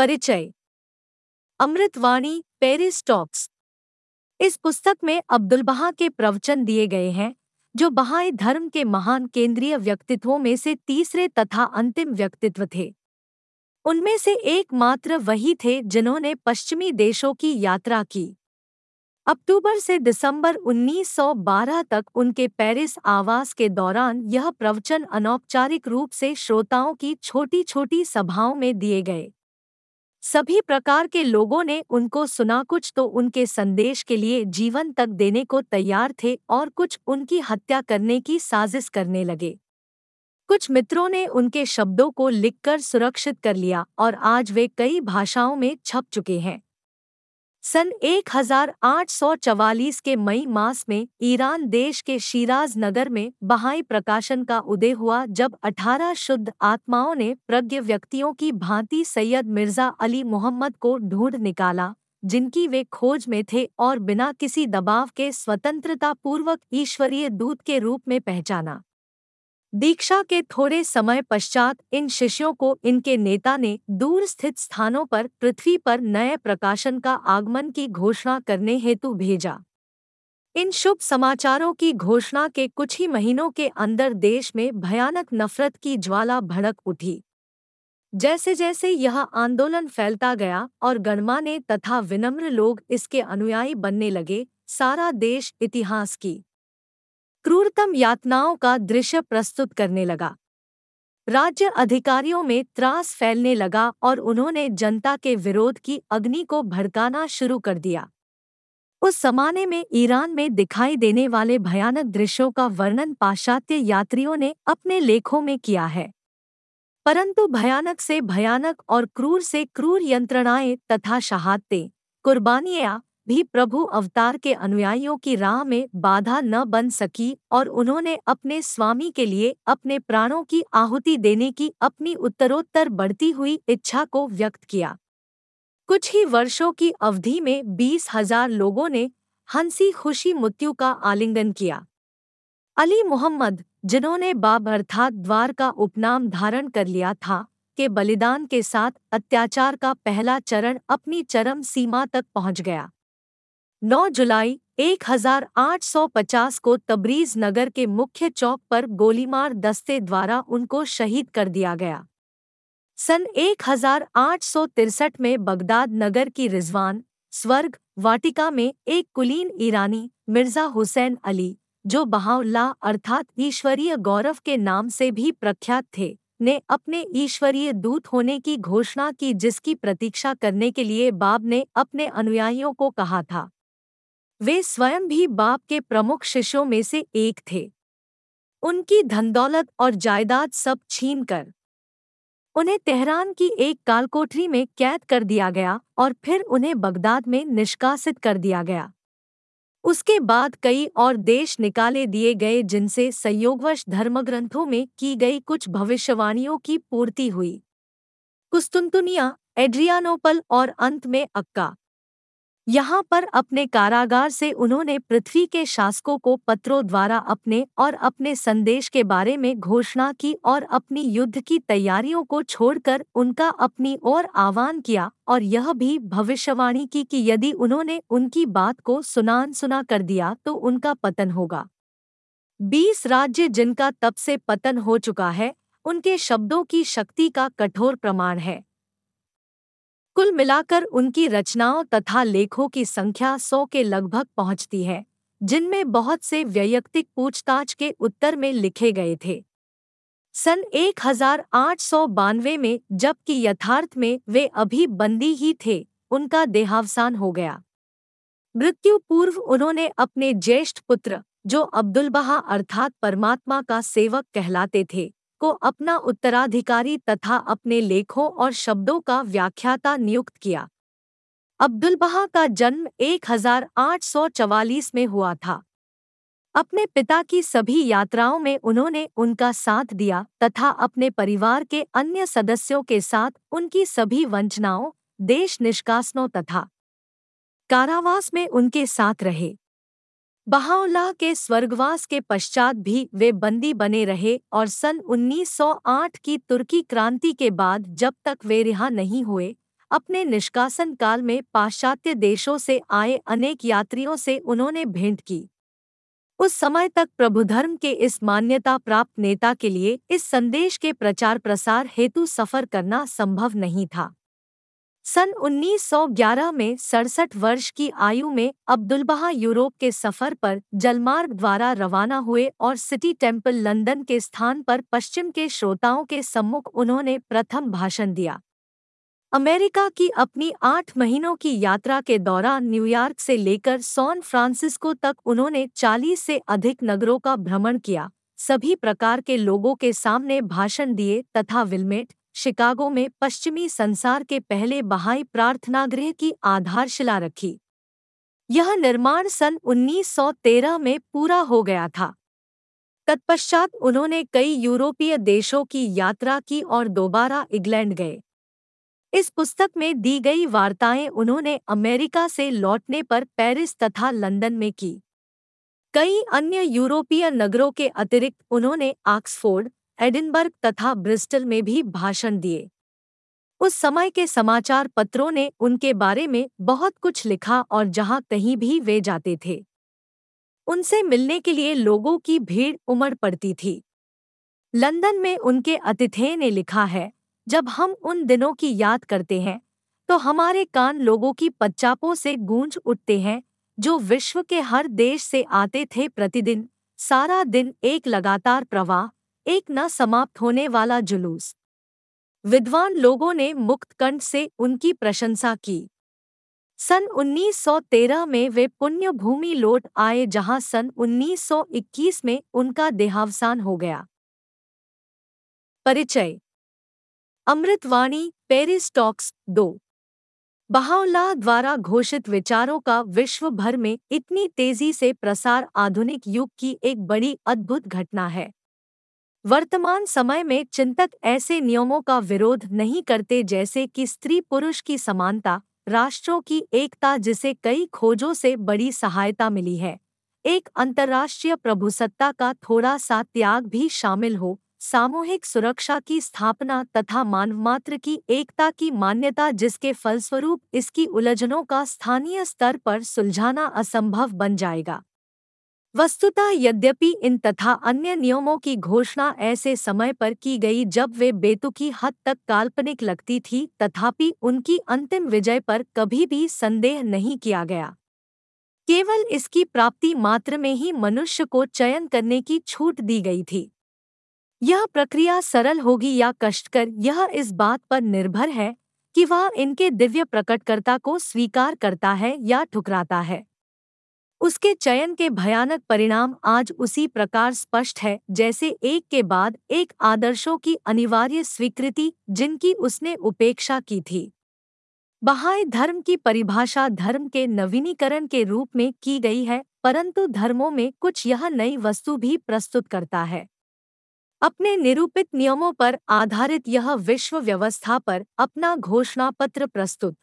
परिचय। अमृतवाणी, Paris talks. इस पुस्तक में अब्दुल बहा के प्रवचन दिए गए हैं, जो बहाई धर्म के महान केंद्रीय व्यक्तित्वों में से तीसरे तथा अंतिम व्यक्तित्व थे। उनमें से एकमात्र वही थे जिन्होंने पश्चिमी देशों की यात्रा की। अक्टूबर से दिसंबर 1912 तक उनके पेरिस आवास के दौरान यह प्रवचन अनौपचारिक रूप से श्रोताओं की छोटी छोटी सभाओं में दिए गए। सभी प्रकार के लोगों ने उनको सुना कुछ तो उनके संदेश के लिए जीवन तक देने को तैयार थे और कुछ उनकी हत्या करने की साजिश करने लगे। कुछ मित्रों ने उनके शब्दों को लिखकर सुरक्षित कर लिया और आज वे कई भाषाओं में छप चुके हैं। सन 1844 के मई मास में ईरान देश के शीराज नगर में बहाई प्रकाशन का उदय हुआ, जब 18 शुद्ध आत्माओं ने प्रज्ञ व्यक्तियों की भांति सैयद मिर्ज़ा अली मोहम्मद को ढूंढ निकाला, जिनकी वे खोज में थे और बिना किसी दबाव के स्वतंत्रता पूर्वक ईश्वरीय दूत के रूप में पहचाना। दीक्षा के थोड़े समय पश्चात इन शिष्यों को इनके नेता ने दूर स्थित स्थानों पर पृथ्वी पर नए प्रकाशन का आगमन की घोषणा करने हेतु भेजा। इन शुभ समाचारों की घोषणा के कुछ ही महीनों के अंदर देश में भयानक नफरत की ज्वाला भड़क उठी। जैसे जैसे यह आंदोलन फैलता गया और गणमान्य तथा विनम्र लोग इसके अनुयायी बनने लगे, सारा देश इतिहास की क्रूरतम यातनाओं का दृश्य प्रस्तुत करने लगा। राज्य अधिकारियों में त्रास फैलने लगा और उन्होंने जनता के विरोध की अग्नि को भड़काना शुरू कर दिया। उस जमाने में ईरान में दिखाई देने वाले भयानक दृश्यों का वर्णन पाश्चात्य यात्रियों ने अपने लेखों में किया है। परंतु भयानक से भयानक और क्रूर से क्रूर यंत्रणाएँ तथा शहादतें, कुर्बानियाँ भी प्रभु अवतार के अनुयायियों की राह में बाधा न बन सकी और उन्होंने अपने स्वामी के लिए अपने प्राणों की आहुति देने की अपनी उत्तरोत्तर बढ़ती हुई इच्छा को व्यक्त किया। कुछ ही वर्षों की अवधि में बीस हज़ार लोगों ने हँसी खुशी मृत्यु का आलिंगन किया। अली मोहम्मद, जिन्होंने बाब अर्थात द्वार का उपनाम धारण कर लिया था, के बलिदान के साथ अत्याचार का पहला चरण अपनी चरम सीमा तक पहुँच गया। 9 जुलाई 1850 को तबरीज नगर के मुख्य चौक पर गोलीमार दस्ते द्वारा उनको शहीद कर दिया गया। सन एक में बगदाद नगर की रिजवान, स्वर्ग, वाटिका में एक कुलीन ईरानी, मिर्ज़ा हुसैन अली, जो बहाउल्ला अर्थात ईश्वरीय गौरव के नाम से भी प्रख्यात थे, ने अपने ईश्वरीय दूत होने की घोषणा की जिसकी प्रतीक्षा करने के लिए बाब ने अपने अनुयायियों को कहा था। वे स्वयं भी बाप के प्रमुख शिष्यों में से एक थे। उनकी धनदौलत और जायदाद सब छीन कर। उन्हें तेहरान की एक कालकोठरी में कैद कर दिया गया और फिर उन्हें बगदाद में निष्कासित कर दिया गया। उसके बाद कई और देश निकाले दिए गए जिनसे संयोगवश धर्मग्रंथों में की गई कुछ भविष्यवाणियों की पूर्ति हुई। कुस्तुनतुनिया, एड्रियानोपल और अंत में अक्का। यहाँ पर अपने कारागार से उन्होंने पृथ्वी के शासकों को पत्रों द्वारा अपने और अपने संदेश के बारे में घोषणा की और अपनी युद्ध की तैयारियों को छोड़कर उनका अपनी ओर आह्वान किया और यह भी भविष्यवाणी की कि यदि उन्होंने उनकी बात को सुनान सुना कर दिया तो उनका पतन होगा। बीस राज्य जिनका तब से पतन हो चुका है, उनके शब्दों की शक्ति का कठोर प्रमाण है। कुल मिलाकर उनकी रचनाओं तथा लेखों की संख्या सौ के लगभग पहुँचती है, जिनमें बहुत से व्ययक्तिक पूछताछ के उत्तर में लिखे गए थे। सन एक हज़ार आठ सौ बानवे में, जबकि यथार्थ में, वे अभी बंदी ही थे, उनका देहावसान हो गया। मृत्यु पूर्व उन्होंने अपने ज्येष्ठ पुत्र, जो अब्दुल बहा अर्थात परमात्मा का सेवक कहलाते थे। को अपना उत्तराधिकारी तथा अपने लेखों और शब्दों का व्याख्याता नियुक्त किया। अब्दुल बहा का जन्म 1844 में हुआ था। अपने पिता की सभी यात्राओं में उन्होंने उनका साथ दिया तथा अपने परिवार के अन्य सदस्यों के साथ उनकी सभी वंचनाओं, देश निष्कासनों तथा कारावास में उनके साथ रहे। बहाउल्लाह के स्वर्गवास के पश्चात भी वे बंदी बने रहे और सन 1908 की तुर्की क्रांति के बाद जब तक वे रिहा नहीं हुए, अपने निष्कासन काल में पाश्चात्य देशों से आए अनेक यात्रियों से उन्होंने भेंट की। उस समय तक प्रभुधर्म के इस मान्यता प्राप्त नेता के लिए इस संदेश के प्रचार प्रसार हेतु सफ़र करना संभव नहीं था। सन 1911 में सड़सठ वर्ष की आयु में अब्दुलबहा यूरोप के सफ़र पर जलमार्ग द्वारा रवाना हुए और सिटी टेंपल लंदन के स्थान पर पश्चिम के श्रोताओं के सम्मुख उन्होंने प्रथम भाषण दिया। अमेरिका की अपनी आठ महीनों की यात्रा के दौरान न्यूयॉर्क से लेकर सॉन फ्रांसिस्को तक उन्होंने 40 से अधिक नगरों का भ्रमण किया। सभी प्रकार के लोगों के सामने भाषण दिए तथा विलमेट शिकागो में पश्चिमी संसार के पहले बहाई प्रार्थनागृह की आधारशिला रखी। यह निर्माण सन 1913 में पूरा हो गया था। तत्पश्चात उन्होंने कई यूरोपीय देशों की यात्रा की और दोबारा इंग्लैंड गए। इस पुस्तक में दी गई वार्ताएँ उन्होंने अमेरिका से लौटने पर पेरिस तथा लंदन में की। कई अन्य यूरोपीय नगरों के अतिरिक्त उन्होंने ऑक्सफोर्ड एडिनबर्ग तथा ब्रिस्टल में भी भाषण दिए। उस समय के समाचार पत्रों ने उनके बारे में बहुत कुछ लिखा और जहाँ कहीं भी वे जाते थे। उनसे मिलने के लिए लोगों की भीड़ उमड़ पड़ती थी। लंदन में उनके अतिथेय ने लिखा है, जब हम उन दिनों की याद करते हैं तो हमारे कान लोगों की पच्चापों से गूंज उठते हैं, जो विश्व के हर देश से आते थे प्रतिदिन, सारा दिन एक लगातार प्रवाह एक न समाप्त होने वाला जुलूस। विद्वान लोगों ने मुक्त कंठ से उनकी प्रशंसा की। सन 1913 में वे पुण्य भूमि लौट आए जहाँ सन 1921 में उनका देहावसान हो गया। परिचय। अमृतवाणी, पेरिस टॉक्स, दो। बहाउल्लाह द्वारा घोषित विचारों का विश्व भर में इतनी तेज़ी से प्रसार आधुनिक युग की एक बड़ी अद्भुत घटना है। वर्तमान समय में चिंतक ऐसे नियमों का विरोध नहीं करते जैसे कि स्त्री पुरुष की समानता, राष्ट्रों की एकता जिसे कई खोजों से बड़ी सहायता मिली है। एक अंतर्राष्ट्रीय प्रभुसत्ता का थोड़ा सा त्याग भी शामिल हो, सामूहिक सुरक्षा की स्थापना तथा मानवमात्र की एकता की मान्यता जिसके फलस्वरूप इसकी उलझनों का स्थानीय स्तर पर सुलझाना असंभव बन जाएगा। वस्तुतः यद्यपि इन तथा अन्य नियमों की घोषणा ऐसे समय पर की गई जब वे बेतुकी हद तक काल्पनिक लगती थी, तथापि उनकी अंतिम विजय पर कभी भी संदेह नहीं किया गया। केवल इसकी प्राप्ति मात्र में ही मनुष्य को चयन करने की छूट दी गई थी। यह प्रक्रिया सरल होगी या कष्टकर, यह इस बात पर निर्भर है कि वह इनके दिव्य प्रकटकर्ता को स्वीकार करता है या ठुकराता है। उसके चयन के भयानक परिणाम आज उसी प्रकार स्पष्ट है, जैसे एक के बाद एक आदर्शों की अनिवार्य स्वीकृति जिनकी उसने उपेक्षा की थी। बहाय धर्म की परिभाषा धर्म के नवीनीकरण के रूप में की गई है, परंतु धर्मों में कुछ यह नई वस्तु भी प्रस्तुत करता है। अपने निरूपित नियमों पर आधारित यह विश्व व्यवस्था पर अपना घोषणा पत्र प्रस्तुत।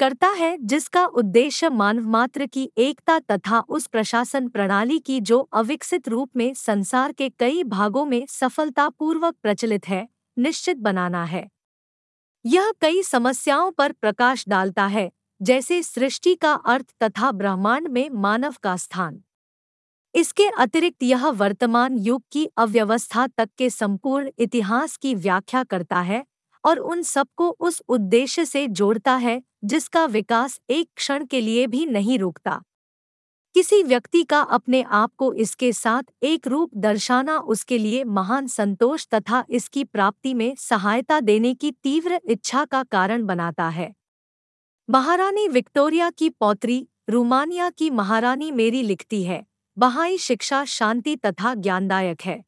करता है, जिसका उद्देश्य मानव मात्र की एकता तथा उस प्रशासन प्रणाली की जो अविकसित रूप में संसार के कई भागों में सफलतापूर्वक प्रचलित है, निश्चित बनाना है। यह कई समस्याओं पर प्रकाश डालता है, जैसे सृष्टि का अर्थ तथा ब्रह्मांड में मानव का स्थान। इसके अतिरिक्त यह वर्तमान युग की अव्यवस्था तक के संपूर्ण इतिहास की व्याख्या करता है और उन सबको उस उद्देश्य से जोड़ता है, जिसका विकास एक क्षण के लिए भी नहीं रुकता। किसी व्यक्ति का अपने आप को इसके साथ एक रूप दर्शाना उसके लिए महान संतोष तथा इसकी प्राप्ति में सहायता देने की तीव्र इच्छा का कारण बनाता है। महारानी विक्टोरिया की पौत्री, रूमानिया की महारानी मेरी लिखती है, बहाई शिक्षा शांति तथा ज्ञानदायक है।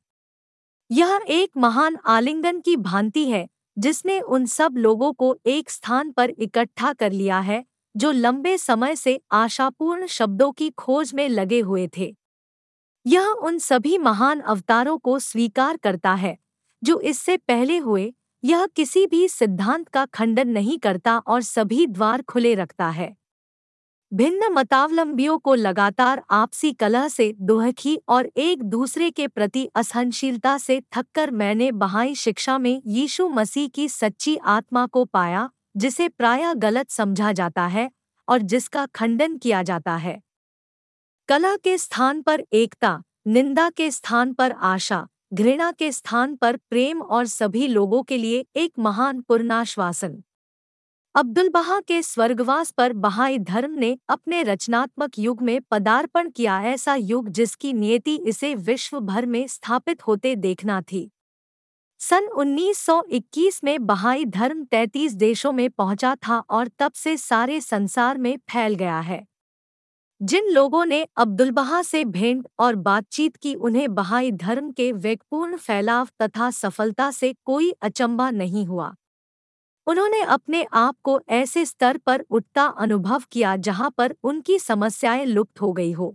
यह एक महान आलिंगन की भांति है जिसने उन सब लोगों को एक स्थान पर इकट्ठा कर लिया है, जो लंबे समय से आशापूर्ण शब्दों की खोज में लगे हुए थे। यह उन सभी महान अवतारों को स्वीकार करता है, जो इससे पहले हुए, यह किसी भी सिद्धांत का खंडन नहीं करता और सभी द्वार खुले रखता है। भिन्न मतावलंबियों को लगातार आपसी कलह से दुहखी और एक दूसरे के प्रति असहनशीलता से थककर मैंने बहाई शिक्षा में यीशु मसीह की सच्ची आत्मा को पाया, जिसे प्रायः गलत समझा जाता है और जिसका खंडन किया जाता है। कला के स्थान पर एकता, निंदा के स्थान पर आशा, घृणा के स्थान पर प्रेम और सभी लोगों के लिए एक महान पूर्णाश्वासन। अब्दुल बहा के स्वर्गवास पर बहाई धर्म ने अपने रचनात्मक युग में पदार्पण किया ऐसा युग जिसकी नियति इसे विश्व भर में स्थापित होते देखना थी। सन 1921 में बहाई धर्म 33 देशों में पहुँचा था और तब से सारे संसार में फैल गया है। जिन लोगों ने अब्दुल बहा से भेंट और बातचीत की उन्हें बहाई धर्म के वेगपूर्ण फैलाव तथा सफलता से कोई अचंबा नहीं हुआ। उन्होंने अपने आप को ऐसे स्तर पर उठता अनुभव किया जहाँ पर उनकी समस्याएँ लुप्त हो गई हो।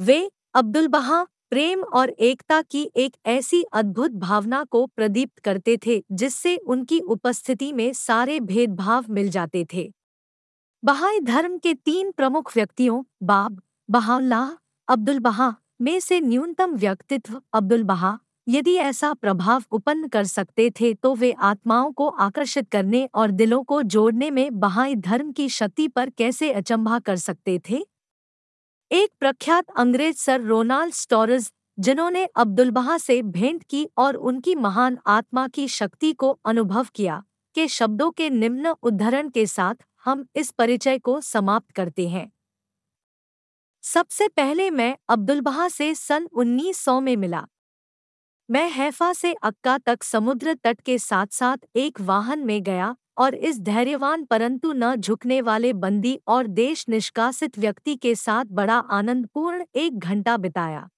वे अब्दुल बहा, प्रेम और एकता की एक ऐसी अद्भुत भावना को प्रदीप्त करते थे जिससे उनकी उपस्थिति में सारे भेदभाव मिल जाते थे। बहाई धर्म के तीन प्रमुख व्यक्तियों, बाब, बहाउल्लाह, अब्दुल बहा, में से न्यूनतम व्यक्तित्व अब्दुल बहा यदि ऐसा प्रभाव उत्पन्न कर सकते थे तो वे आत्माओं को आकर्षित करने और दिलों को जोड़ने में बहाई धर्म की शक्ति पर कैसे अचंभा कर सकते थे? एक प्रख्यात अंग्रेज़ सर रोनाल्ड स्टोरज जिन्होंने अब्दुल बहा से भेंट की और उनकी महान आत्मा की शक्ति को अनुभव किया, के शब्दों के निम्न उद्धरण के साथ हम इस परिचय को समाप्त करते हैं। सबसे पहले मैं अब्दुल बहा से सन 1900 में मिला। मैं हैफा से अक्का तक समुद्र तट के साथ साथ एक वाहन में गया और इस धैर्यवान परंतु न झुकने वाले बंदी और देश निष्कासित व्यक्ति के साथ बड़ा आनंदपूर्ण एक घंटा बिताया।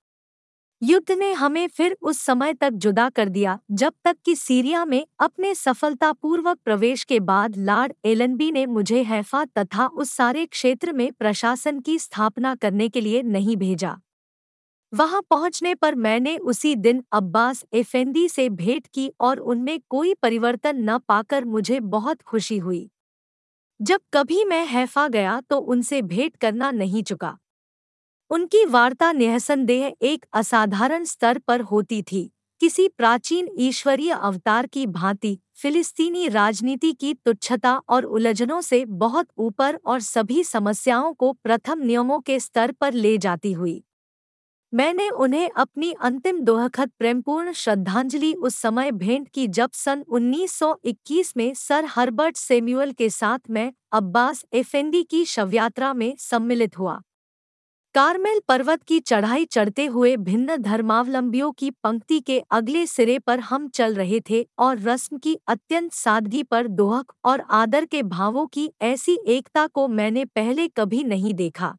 युद्ध ने हमें फिर उस समय तक जुदा कर दिया, जब तक कि सीरिया में अपने सफलतापूर्वक प्रवेश के बाद लॉर्ड एलनबी ने मुझे हैफा तथा उस सारे क्षेत्र में प्रशासन की स्थापना करने के लिए नहीं भेजा। वहाँ पहुँचने पर मैंने उसी दिन अब्बास एफेंदी से भेंट की और उनमें कोई परिवर्तन न पाकर मुझे बहुत खुशी हुई। जब कभी मैं हैफा गया तो उनसे भेंट करना नहीं चुका। उनकी वार्ता निसंदेह एक असाधारण स्तर पर होती थी। किसी प्राचीन ईश्वरीय अवतार की भांति फिलिस्तीनी राजनीति की तुच्छता और उलझनों से बहुत ऊपर और सभी समस्याओं को प्रथम नियमों के स्तर पर ले जाती हुई। मैंने उन्हें अपनी अंतिम दोहखत प्रेमपूर्ण श्रद्धांजलि उस समय भेंट की जब सन 1921 में सर हर्बर्ट सेम्यूअल के साथ मैं अब्बास एफेंडी की शवयात्रा में सम्मिलित हुआ। कारमेल पर्वत की चढ़ाई चढ़ते हुए भिन्न धर्मावलंबियों की पंक्ति के अगले सिरे पर हम चल रहे थे और रस्म की अत्यंत सादगी पर दोहक और आदर के भावों की ऐसी एकता को मैंने पहले कभी नहीं देखा।